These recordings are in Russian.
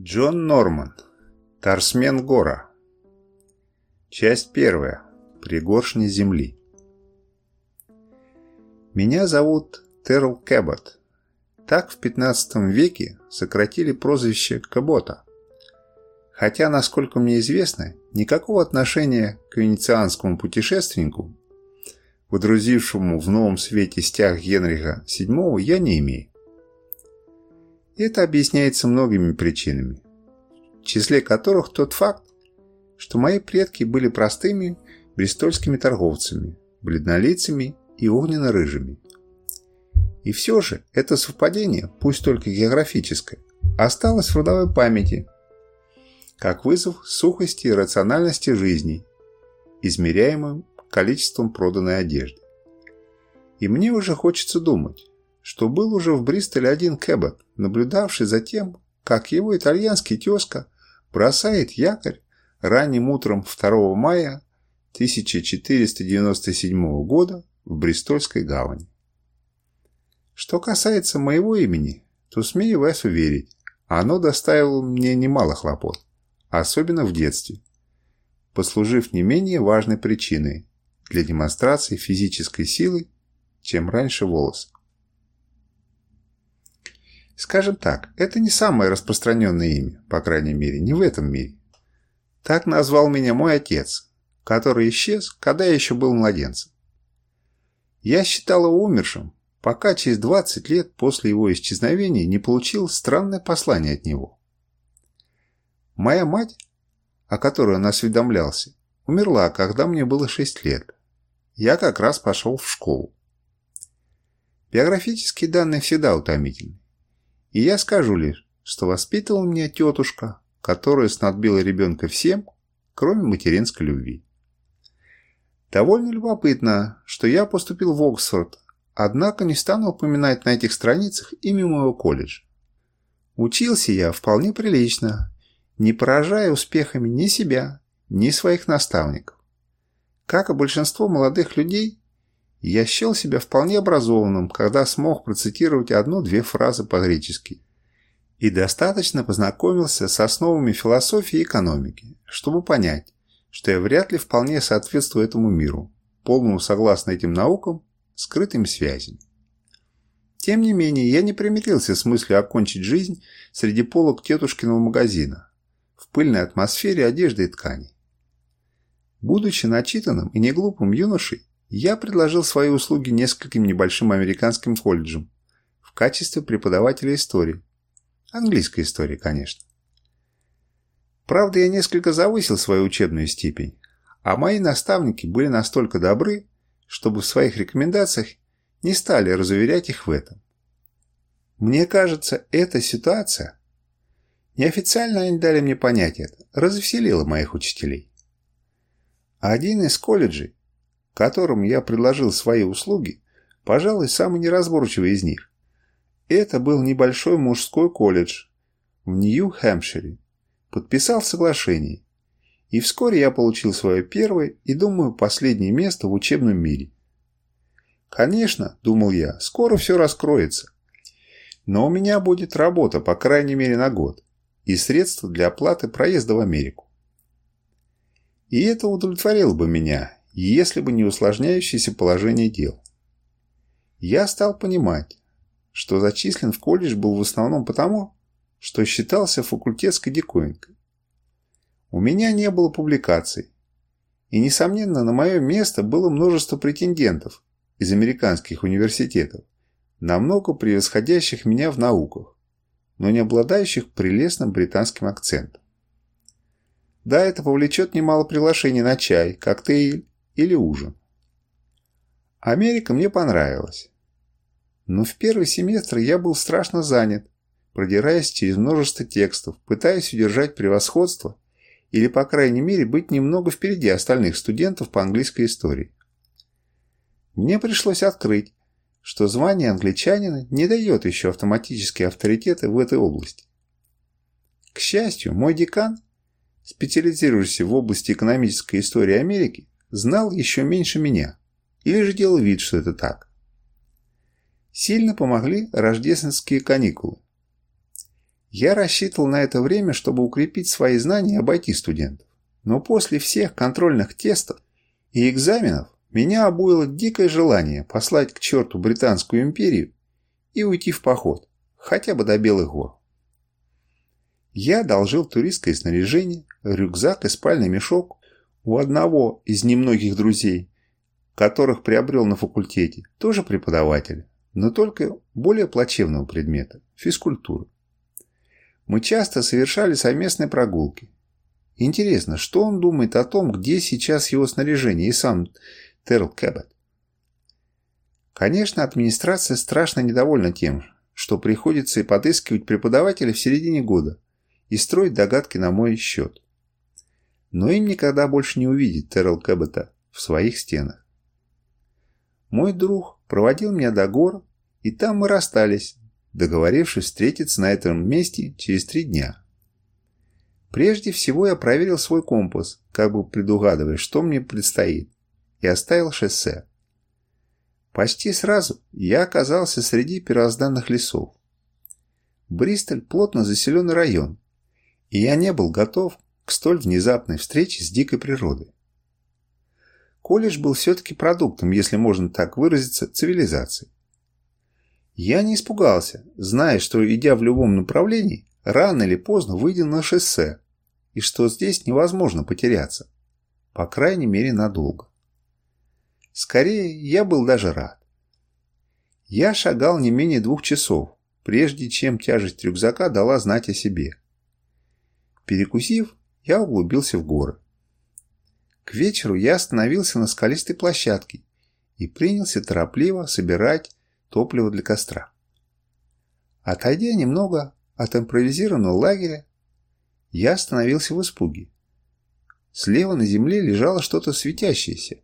Джон Норман. Тарсмен Гора. Часть первая. Пригоршни земли. Меня зовут Терл Кэббот. Так в 15 веке сократили прозвище Кэбота. Хотя, насколько мне известно, никакого отношения к венецианскому путешественнику, водрузившему в новом свете стяг Генриха VII, я не имею. Это объясняется многими причинами, в числе которых тот факт, что мои предки были простыми брестольскими торговцами, бледнолицами и огненно-рыжими. И все же это совпадение, пусть только географическое, осталось в родовой памяти, как вызов сухости и рациональности жизни, измеряемым количеством проданной одежды. И мне уже хочется думать, что был уже в Бристоле один Кэббот, наблюдавший за тем, как его итальянский тезка бросает якорь ранним утром 2 мая 1497 года в Бристольской гавани. Что касается моего имени, то смею вас уверить, оно доставило мне немало хлопот, особенно в детстве, послужив не менее важной причиной для демонстрации физической силы, чем раньше волос. Скажем так, это не самое распространенное имя, по крайней мере, не в этом мире. Так назвал меня мой отец, который исчез, когда я еще был младенцем. Я считал его умершим, пока через 20 лет после его исчезновения не получил странное послание от него. Моя мать, о которой он осведомлялся, умерла, когда мне было 6 лет. Я как раз пошел в школу. Биографические данные всегда утомительны. И я скажу лишь, что воспитывала меня тетушка, которая снадбила ребенка всем, кроме материнской любви. Довольно любопытно, что я поступил в Оксфорд, однако не стану упоминать на этих страницах имя моего колледжа. Учился я вполне прилично, не поражая успехами ни себя, ни своих наставников. Как и большинство молодых людей, я счел себя вполне образованным, когда смог процитировать одну-две фразы по-гречески. И достаточно познакомился с основами философии и экономики, чтобы понять, что я вряд ли вполне соответствую этому миру, полному согласно этим наукам, скрытым связям. Тем не менее, я не примирился с мыслью окончить жизнь среди полок тетушкиного магазина, в пыльной атмосфере одежды и тканей. Будучи начитанным и неглупым юношей, я предложил свои услуги нескольким небольшим американским колледжам в качестве преподавателя истории. Английской истории, конечно. Правда, я несколько завысил свою учебную степень, а мои наставники были настолько добры, чтобы в своих рекомендациях не стали разуверять их в этом. Мне кажется, эта ситуация, неофициально они дали мне понять это, развеселила моих учителей. Один из колледжей которым я предложил свои услуги, пожалуй, самый неразборчивый из них. Это был небольшой мужской колледж в Нью-Хэмпшире. Подписал соглашение. И вскоре я получил свое первое и, думаю, последнее место в учебном мире. Конечно, думал я, скоро все раскроется. Но у меня будет работа, по крайней мере, на год, и средства для оплаты проезда в Америку. И это удовлетворило бы меня, если бы не усложняющееся положение дел. Я стал понимать, что зачислен в колледж был в основном потому, что считался факультетской диковинкой. У меня не было публикаций, и, несомненно, на мое место было множество претендентов из американских университетов, намного превосходящих меня в науках, но не обладающих прелестным британским акцентом. Да, это повлечет немало приглашений на чай, коктейль или ужин. Америка мне понравилась. Но в первый семестр я был страшно занят, продираясь через множество текстов, пытаясь удержать превосходство или, по крайней мере, быть немного впереди остальных студентов по английской истории. Мне пришлось открыть, что звание англичанина не дает еще автоматические авторитеты в этой области. К счастью, мой декан, специализирующийся в области экономической истории Америки, знал еще меньше меня, или же делал вид, что это так. Сильно помогли рождественские каникулы. Я рассчитывал на это время, чтобы укрепить свои знания и обойти студентов. Но после всех контрольных тестов и экзаменов меня обуяло дикое желание послать к черту Британскую империю и уйти в поход, хотя бы до Белых гор. Я одолжил туристское снаряжение, рюкзак и спальный мешок у одного из немногих друзей, которых приобрел на факультете, тоже преподавателя, но только более плачевного предмета – физкультуры. Мы часто совершали совместные прогулки. Интересно, что он думает о том, где сейчас его снаряжение и сам Терл Кэббет? Конечно, администрация страшно недовольна тем, что приходится и подыскивать преподавателя в середине года и строить догадки на мой счет. Но им никогда больше не увидеть Террел Кэббета в своих стенах. Мой друг проводил меня до гор, и там мы расстались, договорившись встретиться на этом месте через три дня. Прежде всего я проверил свой компас, как бы предугадывая, что мне предстоит, и оставил шоссе. Почти сразу я оказался среди первозданных лесов. Бристоль – плотно заселенный район, и я не был готов к столь внезапной встрече с дикой природой. Колледж был все-таки продуктом, если можно так выразиться, цивилизации. Я не испугался, зная, что, идя в любом направлении, рано или поздно выйдем на шоссе, и что здесь невозможно потеряться, по крайней мере надолго. Скорее, я был даже рад. Я шагал не менее двух часов, прежде чем тяжесть рюкзака дала знать о себе. Перекусив, я углубился в горы. К вечеру я остановился на скалистой площадке и принялся торопливо собирать топливо для костра. Отойдя немного от импровизированного лагеря, я остановился в испуге. Слева на земле лежало что-то светящееся,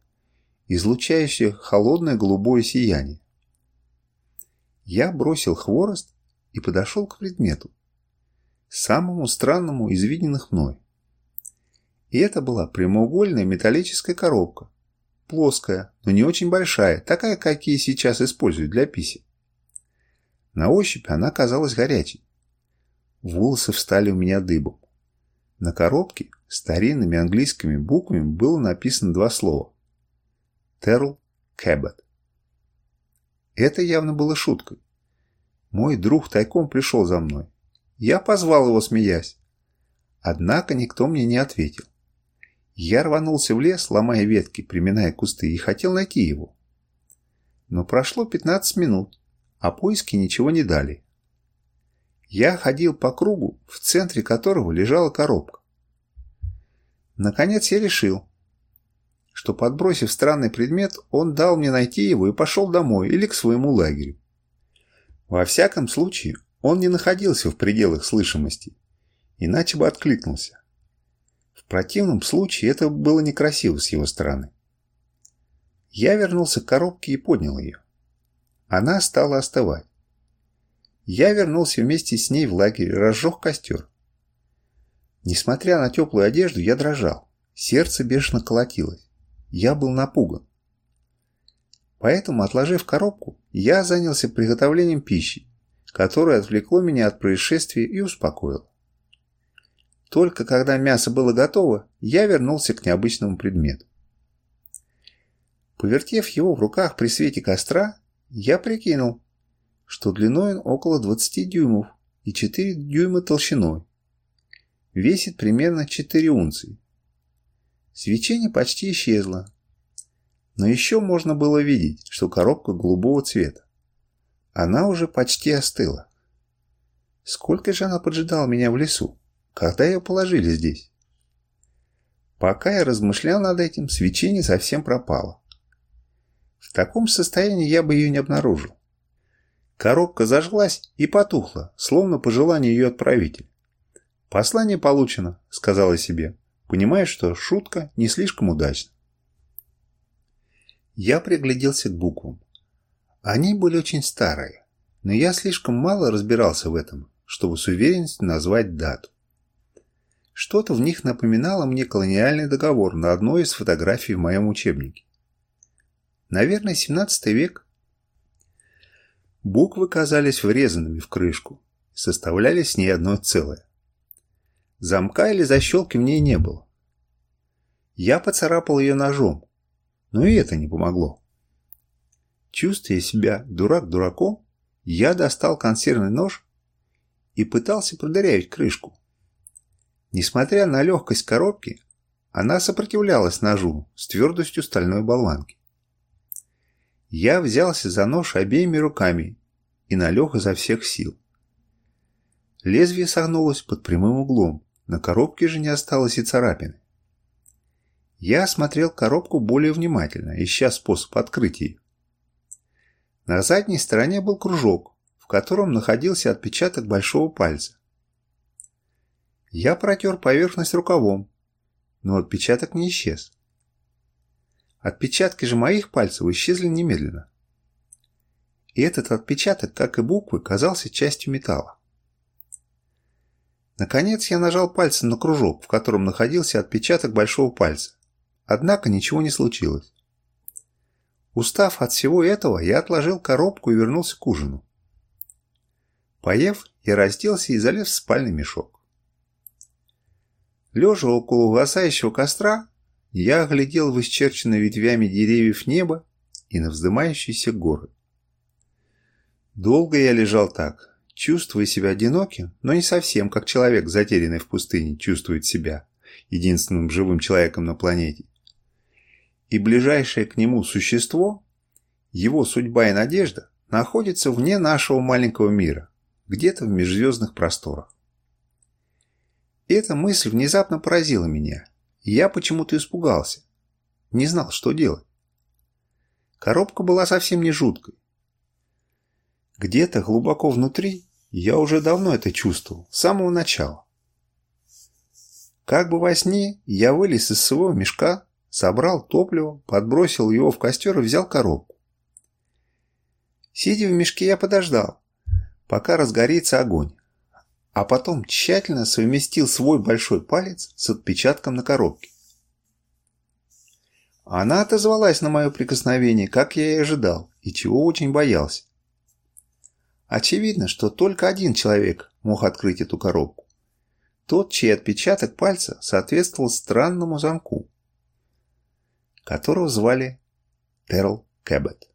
излучающее холодное голубое сияние. Я бросил хворост и подошел к предмету, самому странному из виденных мной. И это была прямоугольная металлическая коробка, плоская, но не очень большая, такая, какие сейчас используют для писем. На ощупь она казалась горячей. Волосы встали у меня дыбом. На коробке старинными английскими буквами было написано два слова. Терл Кэббет. Это явно было шуткой. Мой друг тайком пришел за мной. Я позвал его, смеясь. Однако никто мне не ответил. Я рванулся в лес, ломая ветки, приминая кусты, и хотел найти его. Но прошло 15 минут, а поиски ничего не дали. Я ходил по кругу, в центре которого лежала коробка. Наконец я решил, что, подбросив странный предмет, он дал мне найти его и пошел домой или к своему лагерю. Во всяком случае, он не находился в пределах слышимости, иначе бы откликнулся противном случае это было некрасиво с его стороны. Я вернулся к коробке и поднял ее. Она стала остывать. Я вернулся вместе с ней в лагерь и разжег костер. Несмотря на теплую одежду, я дрожал. Сердце бешено колотилось. Я был напуган. Поэтому, отложив коробку, я занялся приготовлением пищи, которое отвлекло меня от происшествия и успокоило. Только когда мясо было готово, я вернулся к необычному предмету. Повертев его в руках при свете костра, я прикинул, что длиной он около 20 дюймов и 4 дюйма толщиной. Весит примерно 4 унции. Свечение почти исчезло, но еще можно было видеть, что коробка голубого цвета. Она уже почти остыла. Сколько же она поджидала меня в лесу? Когда ее положили здесь? Пока я размышлял над этим, свечение совсем пропало. В таком состоянии я бы ее не обнаружил. Коробка зажглась и потухла, словно по желанию ее отправителя. «Послание получено», — сказала себе, понимая, что шутка не слишком удачна. Я пригляделся к буквам. Они были очень старые, но я слишком мало разбирался в этом, чтобы с уверенностью назвать дату. Что-то в них напоминало мне колониальный договор на одной из фотографий в моем учебнике. Наверное, 17 век. Буквы казались врезанными в крышку, составляли с ней одно целое. Замка или защелки в ней не было. Я поцарапал ее ножом, но и это не помогло. Чувствуя себя дурак дураком, я достал консервный нож и пытался продырявить крышку. Несмотря на легкость коробки, она сопротивлялась ножу с твердостью стальной болванки. Я взялся за нож обеими руками и налег изо всех сил. Лезвие согнулось под прямым углом, на коробке же не осталось и царапины. Я осмотрел коробку более внимательно, ища способ открыть ее. На задней стороне был кружок, в котором находился отпечаток большого пальца. Я протер поверхность рукавом, но отпечаток не исчез. Отпечатки же моих пальцев исчезли немедленно. И этот отпечаток, как и буквы, казался частью металла. Наконец я нажал пальцем на кружок, в котором находился отпечаток большого пальца. Однако ничего не случилось. Устав от всего этого, я отложил коробку и вернулся к ужину. Поев, я разделся и залез в спальный мешок. Лежа около угасающего костра, я оглядел в исчерченное ветвями деревьев небо и на вздымающиеся горы. Долго я лежал так, чувствуя себя одиноким, но не совсем как человек, затерянный в пустыне, чувствует себя единственным живым человеком на планете. И ближайшее к нему существо, его судьба и надежда, находится вне нашего маленького мира, где-то в межзвездных просторах. Эта мысль внезапно поразила меня, я почему-то испугался. Не знал, что делать. Коробка была совсем не жуткой. Где-то глубоко внутри я уже давно это чувствовал, с самого начала. Как бы во сне я вылез из своего мешка, собрал топливо, подбросил его в костер и взял коробку. Сидя в мешке, я подождал, пока разгорится огонь а потом тщательно совместил свой большой палец с отпечатком на коробке. Она отозвалась на мое прикосновение, как я и ожидал, и чего очень боялся. Очевидно, что только один человек мог открыть эту коробку. Тот, чей отпечаток пальца соответствовал странному замку, которого звали Терл Кэббет.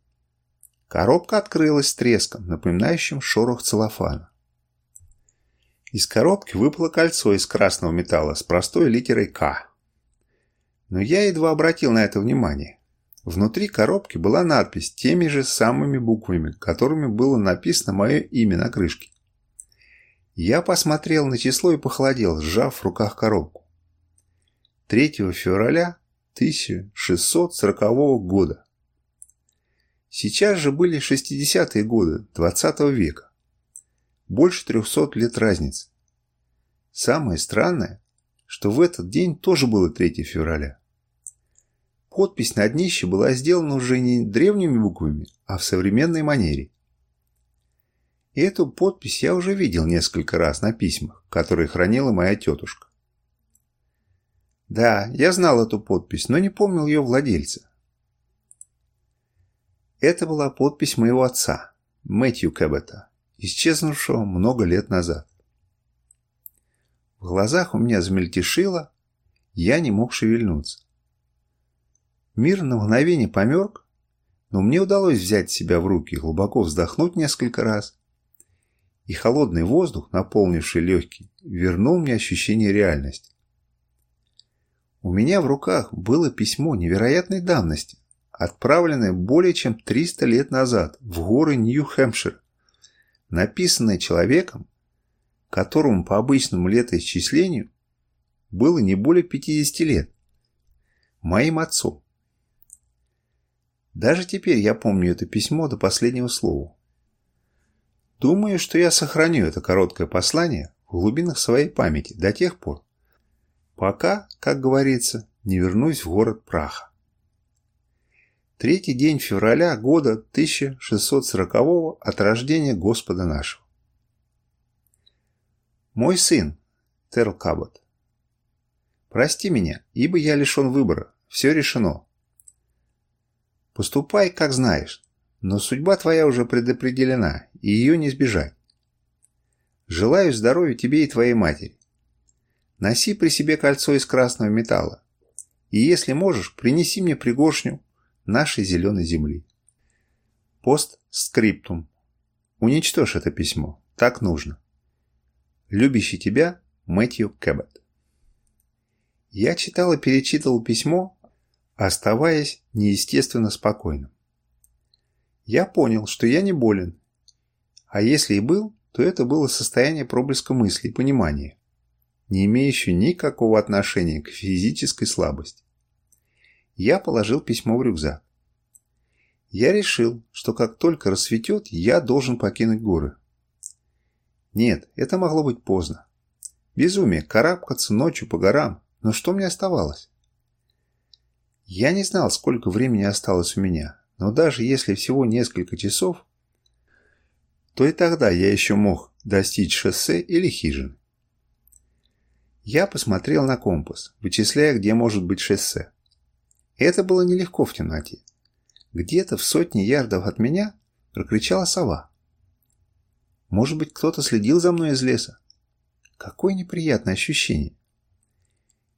Коробка открылась с треском, напоминающим шорох целлофана. Из коробки выпало кольцо из красного металла с простой литерой «К». Но я едва обратил на это внимание. Внутри коробки была надпись теми же самыми буквами, которыми было написано мое имя на крышке. Я посмотрел на число и похолодел, сжав в руках коробку. 3 февраля 1640 года. Сейчас же были 60-е годы 20 века. Больше 300 лет разницы. Самое странное, что в этот день тоже было 3 февраля. Подпись на днище была сделана уже не древними буквами, а в современной манере. И эту подпись я уже видел несколько раз на письмах, которые хранила моя тетушка. Да, я знал эту подпись, но не помнил ее владельца. Это была подпись моего отца, Мэтью Кэббета, исчезнувшего много лет назад. В глазах у меня замельтешило, я не мог шевельнуться. Мир на мгновение померк, но мне удалось взять себя в руки, глубоко вздохнуть несколько раз, и холодный воздух, наполнивший легкие, вернул мне ощущение реальности. У меня в руках было письмо невероятной давности, отправленное более чем 300 лет назад в горы Нью-Хэмпшир написанное человеком, которому по обычному летоисчислению было не более 50 лет, моим отцом. Даже теперь я помню это письмо до последнего слова. Думаю, что я сохраню это короткое послание в глубинах своей памяти до тех пор, пока, как говорится, не вернусь в город праха. Третий день февраля года 1640 от рождения Господа нашего. Мой сын, Терл Кабот, прости меня, ибо я лишен выбора, все решено. Поступай, как знаешь, но судьба твоя уже предопределена, и ее не избежать. Желаю здоровья тебе и твоей матери. Носи при себе кольцо из красного металла. И если можешь, принеси мне пригоршню нашей зеленой земли. Постскриптум. Уничтожь это письмо. Так нужно. Любящий тебя Мэтью Кэббет. Я читал и перечитывал письмо, оставаясь неестественно спокойным. Я понял, что я не болен, а если и был, то это было состояние проблеска мысли и понимания, не имеющее никакого отношения к физической слабости. Я положил письмо в рюкзак. Я решил, что как только рассветет, я должен покинуть горы. Нет, это могло быть поздно. Безумие, карабкаться ночью по горам, но что мне оставалось? Я не знал, сколько времени осталось у меня, но даже если всего несколько часов, то и тогда я еще мог достичь шоссе или хижины. Я посмотрел на компас, вычисляя, где может быть шоссе. Это было нелегко в темноте. Где-то в сотне ярдов от меня прокричала сова. Может быть, кто-то следил за мной из леса? Какое неприятное ощущение.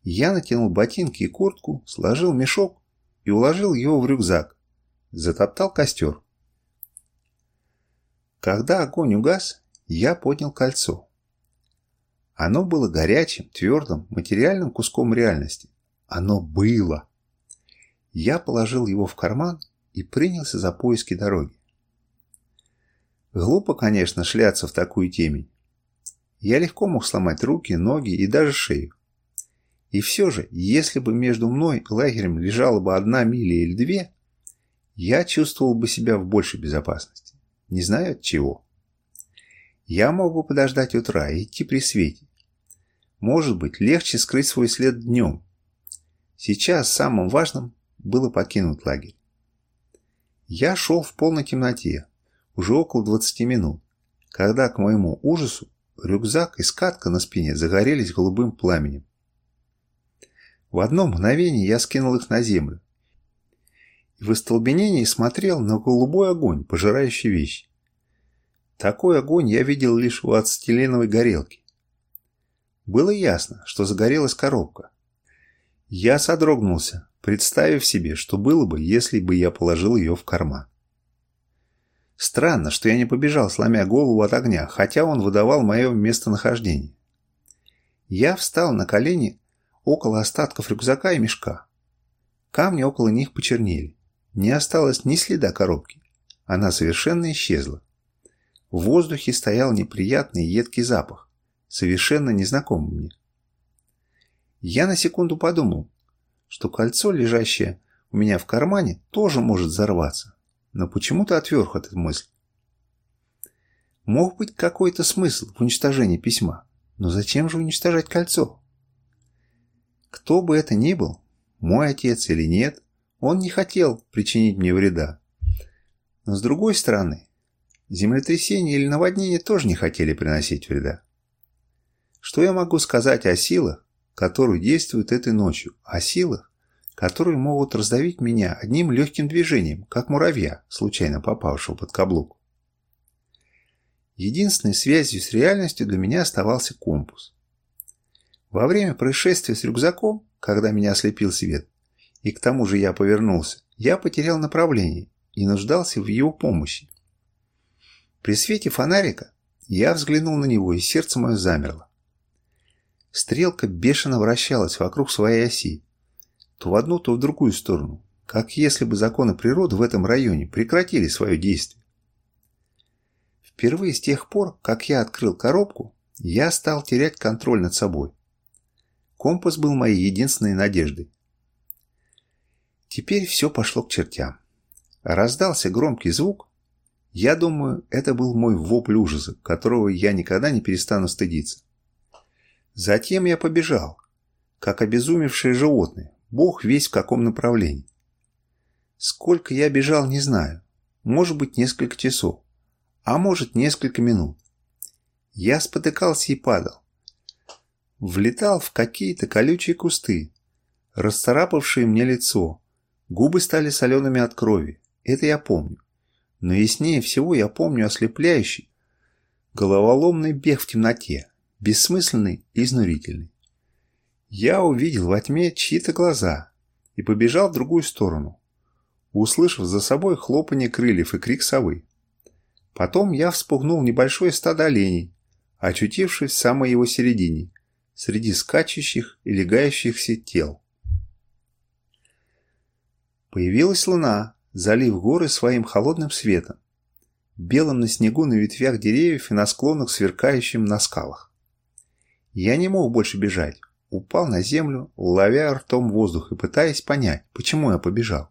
Я натянул ботинки и куртку, сложил мешок и уложил его в рюкзак. Затоптал костер. Когда огонь угас, я поднял кольцо. Оно было горячим, твердым, материальным куском реальности. Оно было. Я положил его в карман и принялся за поиски дороги. Глупо, конечно, шляться в такую темень. Я легко мог сломать руки, ноги и даже шею. И все же, если бы между мной и лагерем лежала бы одна миля или две, я чувствовал бы себя в большей безопасности. Не знаю от чего. Я мог бы подождать утра и идти при свете. Может быть, легче скрыть свой след днем. Сейчас самым важным было покинуть лагерь. Я шел в полной темноте, уже около 20 минут, когда, к моему ужасу, рюкзак и скатка на спине загорелись голубым пламенем. В одно мгновение я скинул их на землю и в остолбенении смотрел на голубой огонь, пожирающий вещи. Такой огонь я видел лишь у ацетиленовой горелки. Было ясно, что загорелась коробка. Я содрогнулся, представив себе, что было бы, если бы я положил ее в карман. Странно, что я не побежал, сломя голову от огня, хотя он выдавал мое местонахождение. Я встал на колени около остатков рюкзака и мешка. Камни около них почернели. Не осталось ни следа коробки. Она совершенно исчезла. В воздухе стоял неприятный едкий запах, совершенно незнакомый мне. Я на секунду подумал, что кольцо, лежащее у меня в кармане, тоже может взорваться, но почему-то отверг от этой мысли. Мог быть какой-то смысл в уничтожении письма, но зачем же уничтожать кольцо? Кто бы это ни был, мой отец или нет, он не хотел причинить мне вреда. Но с другой стороны, землетрясение или наводнение тоже не хотели приносить вреда. Что я могу сказать о силах, которые действуют этой ночью, о силах, которые могут раздавить меня одним легким движением, как муравья, случайно попавшего под каблук? Единственной связью с реальностью для меня оставался компас. Во время происшествия с рюкзаком, когда меня ослепил свет, и к тому же я повернулся, я потерял направление и нуждался в его помощи. При свете фонарика я взглянул на него, и сердце мое замерло. Стрелка бешено вращалась вокруг своей оси, то в одну, то в другую сторону, как если бы законы природы в этом районе прекратили свое действие. Впервые с тех пор, как я открыл коробку, я стал терять контроль над собой. Компас был моей единственной надеждой. Теперь все пошло к чертям. Раздался громкий звук. Я думаю, это был мой вопль ужаса, которого я никогда не перестану стыдиться. Затем я побежал, как обезумевшее животное, бог весь в каком направлении. Сколько я бежал, не знаю. Может быть, несколько часов. А может, несколько минут. Я спотыкался и падал. Влетал в какие-то колючие кусты, расцарапавшие мне лицо, Губы стали солеными от крови, это я помню. Но яснее всего я помню ослепляющий, Головоломный бег в темноте, бессмысленный и изнурительный. Я увидел во тьме чьи-то глаза и побежал в другую сторону, услышав за собой хлопанье крыльев и крик совы. Потом я вспугнул небольшое стадо оленей, очутившись в самой его середине, среди скачущих и легающихся тел. Появилась луна, залив горы своим холодным светом, белым на снегу на ветвях деревьев и на склонах, сверкающим на скалах. Я не мог больше бежать, упал на землю, ловя ртом воздух и пытаясь понять, почему я побежал.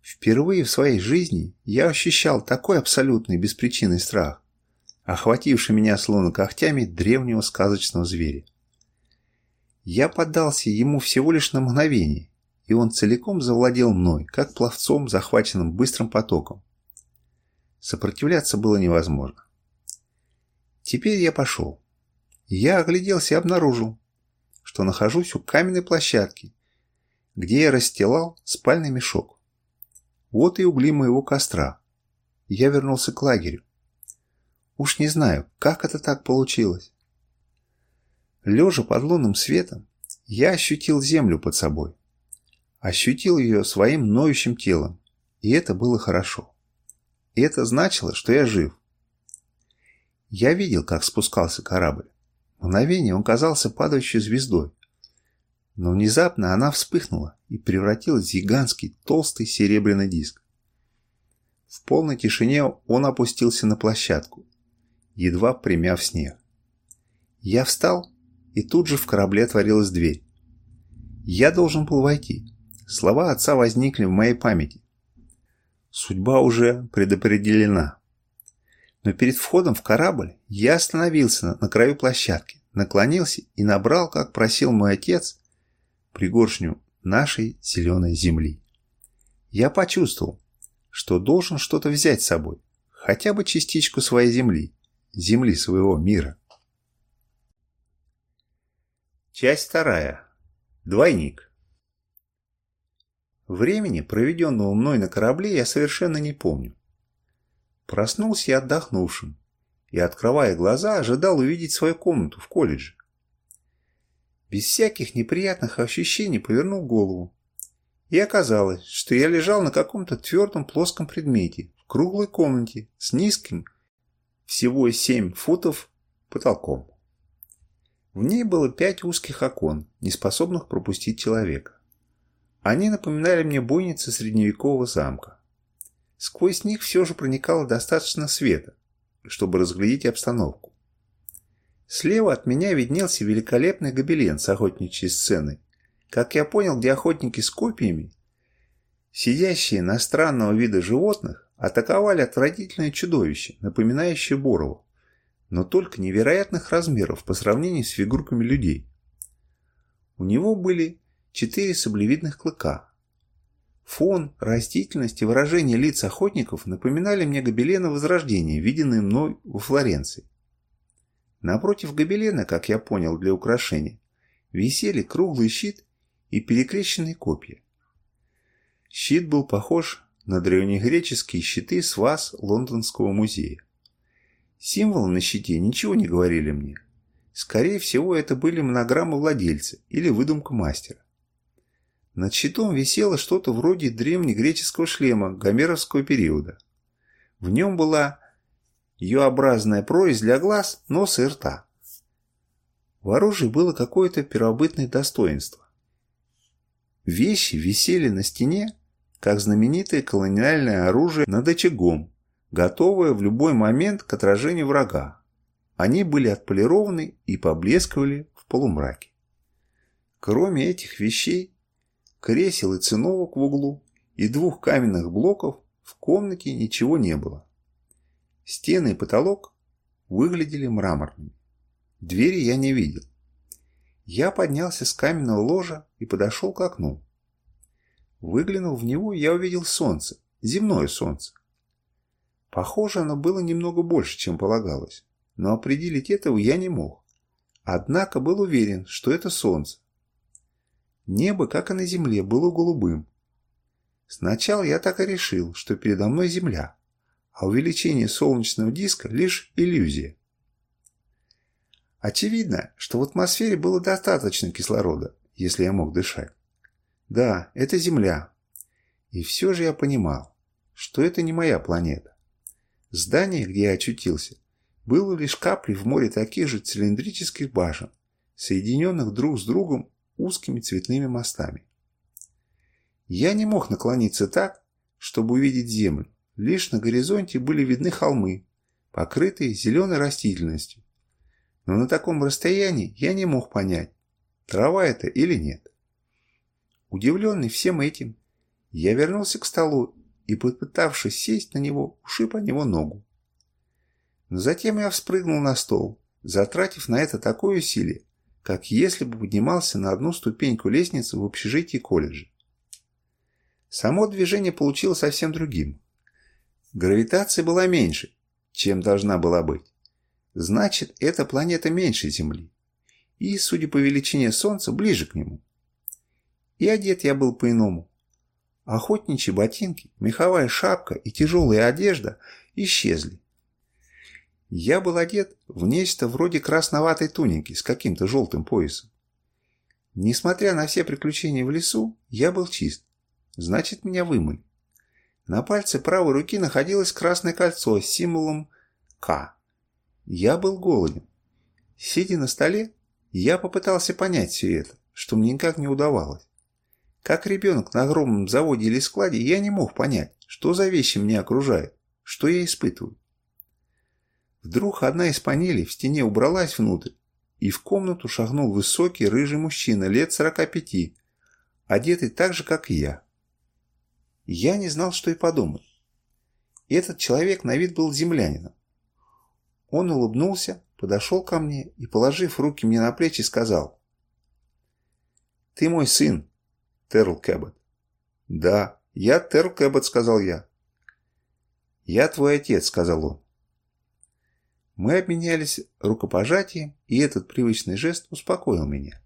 Впервые в своей жизни я ощущал такой абсолютный беспричинный страх, охвативший меня словно когтями древнего сказочного зверя. Я поддался ему всего лишь на мгновение, и он целиком завладел мной, как пловцом, захваченным быстрым потоком. Сопротивляться было невозможно. Теперь я пошел. Я огляделся и обнаружил, что нахожусь у каменной площадки, где я расстилал спальный мешок. Вот и угли моего костра. Я вернулся к лагерю. Уж не знаю, как это так получилось. Лежа под лунным светом, я ощутил землю под собой. Ощутил ее своим ноющим телом, и это было хорошо. И это значило, что я жив. Я видел, как спускался корабль. Мгновение он казался падающей звездой. Но внезапно она вспыхнула и превратилась в гигантский толстый серебряный диск. В полной тишине он опустился на площадку, едва примяв снег. Я встал, и тут же в корабле отворилась дверь. Я должен был войти. Слова отца возникли в моей памяти. Судьба уже предопределена. Но перед входом в корабль я остановился на краю площадки, наклонился и набрал, как просил мой отец, пригоршню нашей зеленой земли. Я почувствовал, что должен что-то взять с собой, хотя бы частичку своей земли, земли своего мира. Часть вторая. Двойник. Времени, проведенного мной на корабле, я совершенно не помню. Проснулся я отдохнувшим и, открывая глаза, ожидал увидеть свою комнату в колледже. Без всяких неприятных ощущений повернул голову. И оказалось, что я лежал на каком-то твердом плоском предмете в круглой комнате с низким, всего 7 футов, потолком. В ней было пять узких окон, не способных пропустить человека. Они напоминали мне бойницы средневекового замка. Сквозь них все же проникало достаточно света, чтобы разглядеть обстановку. Слева от меня виднелся великолепный гобелен с охотничьей сценой. Как я понял, где охотники с копьями, сидящие на странного вида животных, атаковали отвратительное чудовище, напоминающее Борова, но только невероятных размеров по сравнению с фигурками людей. У него были четыре саблевидных клыка, Фон, растительность и выражение лиц охотников напоминали мне гобелены Возрождения, виденные мной во Флоренции. Напротив гобелена, как я понял, для украшения, висели круглый щит и перекрещенные копья. Щит был похож на древнегреческие щиты с ваз Лондонского музея. Символы на щите ничего не говорили мне. Скорее всего, это были монограммы владельца или выдумка мастера. Над щитом висело что-то вроде древнегреческого шлема гомеровского периода. В нем была Ю-образная прорезь для глаз, носа и рта. В оружии было какое-то первобытное достоинство. Вещи висели на стене, как знаменитое колониальное оружие над очагом, готовое в любой момент к отражению врага. Они были отполированы и поблескивали в полумраке. Кроме этих вещей, кресел и циновок в углу и двух каменных блоков в комнате ничего не было. Стены и потолок выглядели мраморными. Двери я не видел. Я поднялся с каменного ложа и подошел к окну. Выглянув в него, я увидел солнце, земное солнце. Похоже, оно было немного больше, чем полагалось, но определить этого я не мог. Однако был уверен, что это солнце, Небо, как и на земле, было голубым. Сначала я так и решил, что передо мной земля, а увеличение солнечного диска – лишь иллюзия. Очевидно, что в атмосфере было достаточно кислорода, если я мог дышать. Да, это Земля. И все же я понимал, что это не моя планета. Здание, где я очутился, было лишь каплей в море таких же цилиндрических башен, соединенных друг с другом узкими цветными мостами. Я не мог наклониться так, чтобы увидеть землю. Лишь на горизонте были видны холмы, покрытые зеленой растительностью. Но на таком расстоянии я не мог понять, трава это или нет. Удивленный всем этим, я вернулся к столу и, попытавшись сесть на него, ушиб о него ногу. Но затем я вспрыгнул на стол, затратив на это такое усилие, как если бы поднимался на одну ступеньку лестницы в общежитии колледжа. Само движение получилось совсем другим. Гравитация была меньше, чем должна была быть. Значит, эта планета меньше Земли. И, судя по величине Солнца, ближе к нему. И одет я был по-иному. Охотничьи ботинки, меховая шапка и тяжелая одежда исчезли. Я был одет в нечто вроде красноватой туники с каким-то желтым поясом. Несмотря на все приключения в лесу, я был чист. Значит, меня вымыли. На пальце правой руки находилось красное кольцо с символом «К». Я был голоден. Сидя на столе, я попытался понять все это, что мне никак не удавалось. Как ребенок на огромном заводе или складе, я не мог понять, что за вещи меня окружают, что я испытываю. Вдруг одна из панелей в стене убралась внутрь, и в комнату шагнул высокий рыжий мужчина лет 45, одетый так же, как и я. Я не знал, что и подумать. Этот человек на вид был землянином. Он улыбнулся, подошел ко мне и, положив руки мне на плечи, сказал. «Ты мой сын, Терл Кэббот». «Да, я Терл Кэббот», — сказал я. «Я твой отец», — сказал он. Мы обменялись рукопожатием, и этот привычный жест успокоил меня.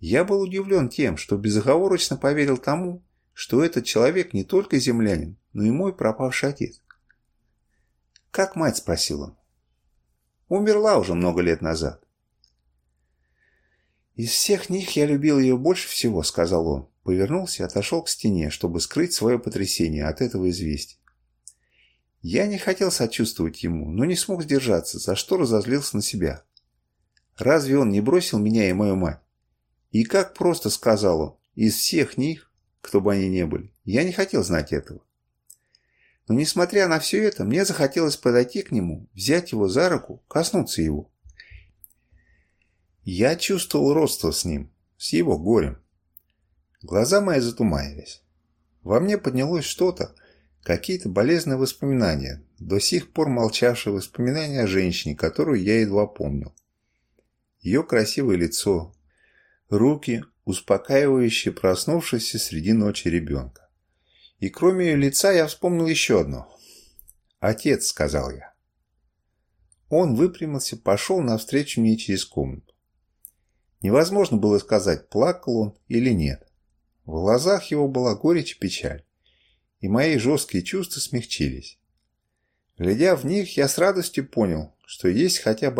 Я был удивлен тем, что безоговорочно поверил тому, что этот человек не только землянин, но и мой пропавший отец. «Как мать?» – спросил он. «Умерла уже много лет назад». «Из всех них я любил ее больше всего», – сказал он. Повернулся и отошел к стене, чтобы скрыть свое потрясение от этого известия. Я не хотел сочувствовать ему, но не смог сдержаться, за что разозлился на себя. Разве он не бросил меня и мою мать? И как просто сказал он, из всех них, кто бы они ни были, я не хотел знать этого. Но несмотря на все это, мне захотелось подойти к нему, взять его за руку, коснуться его. Я чувствовал родство с ним, с его горем. Глаза мои затуманились. Во мне поднялось что-то, Какие-то болезненные воспоминания, до сих пор молчавшие воспоминания о женщине, которую я едва помнил. Ее красивое лицо, руки, успокаивающие проснувшийся среди ночи ребенка. И кроме ее лица я вспомнил еще одно. «Отец», — сказал я. Он выпрямился, пошел навстречу мне через комнату. Невозможно было сказать, плакал он или нет. В глазах его была горечь и печаль и мои жесткие чувства смягчились. Глядя в них, я с радостью понял, что есть хотя бы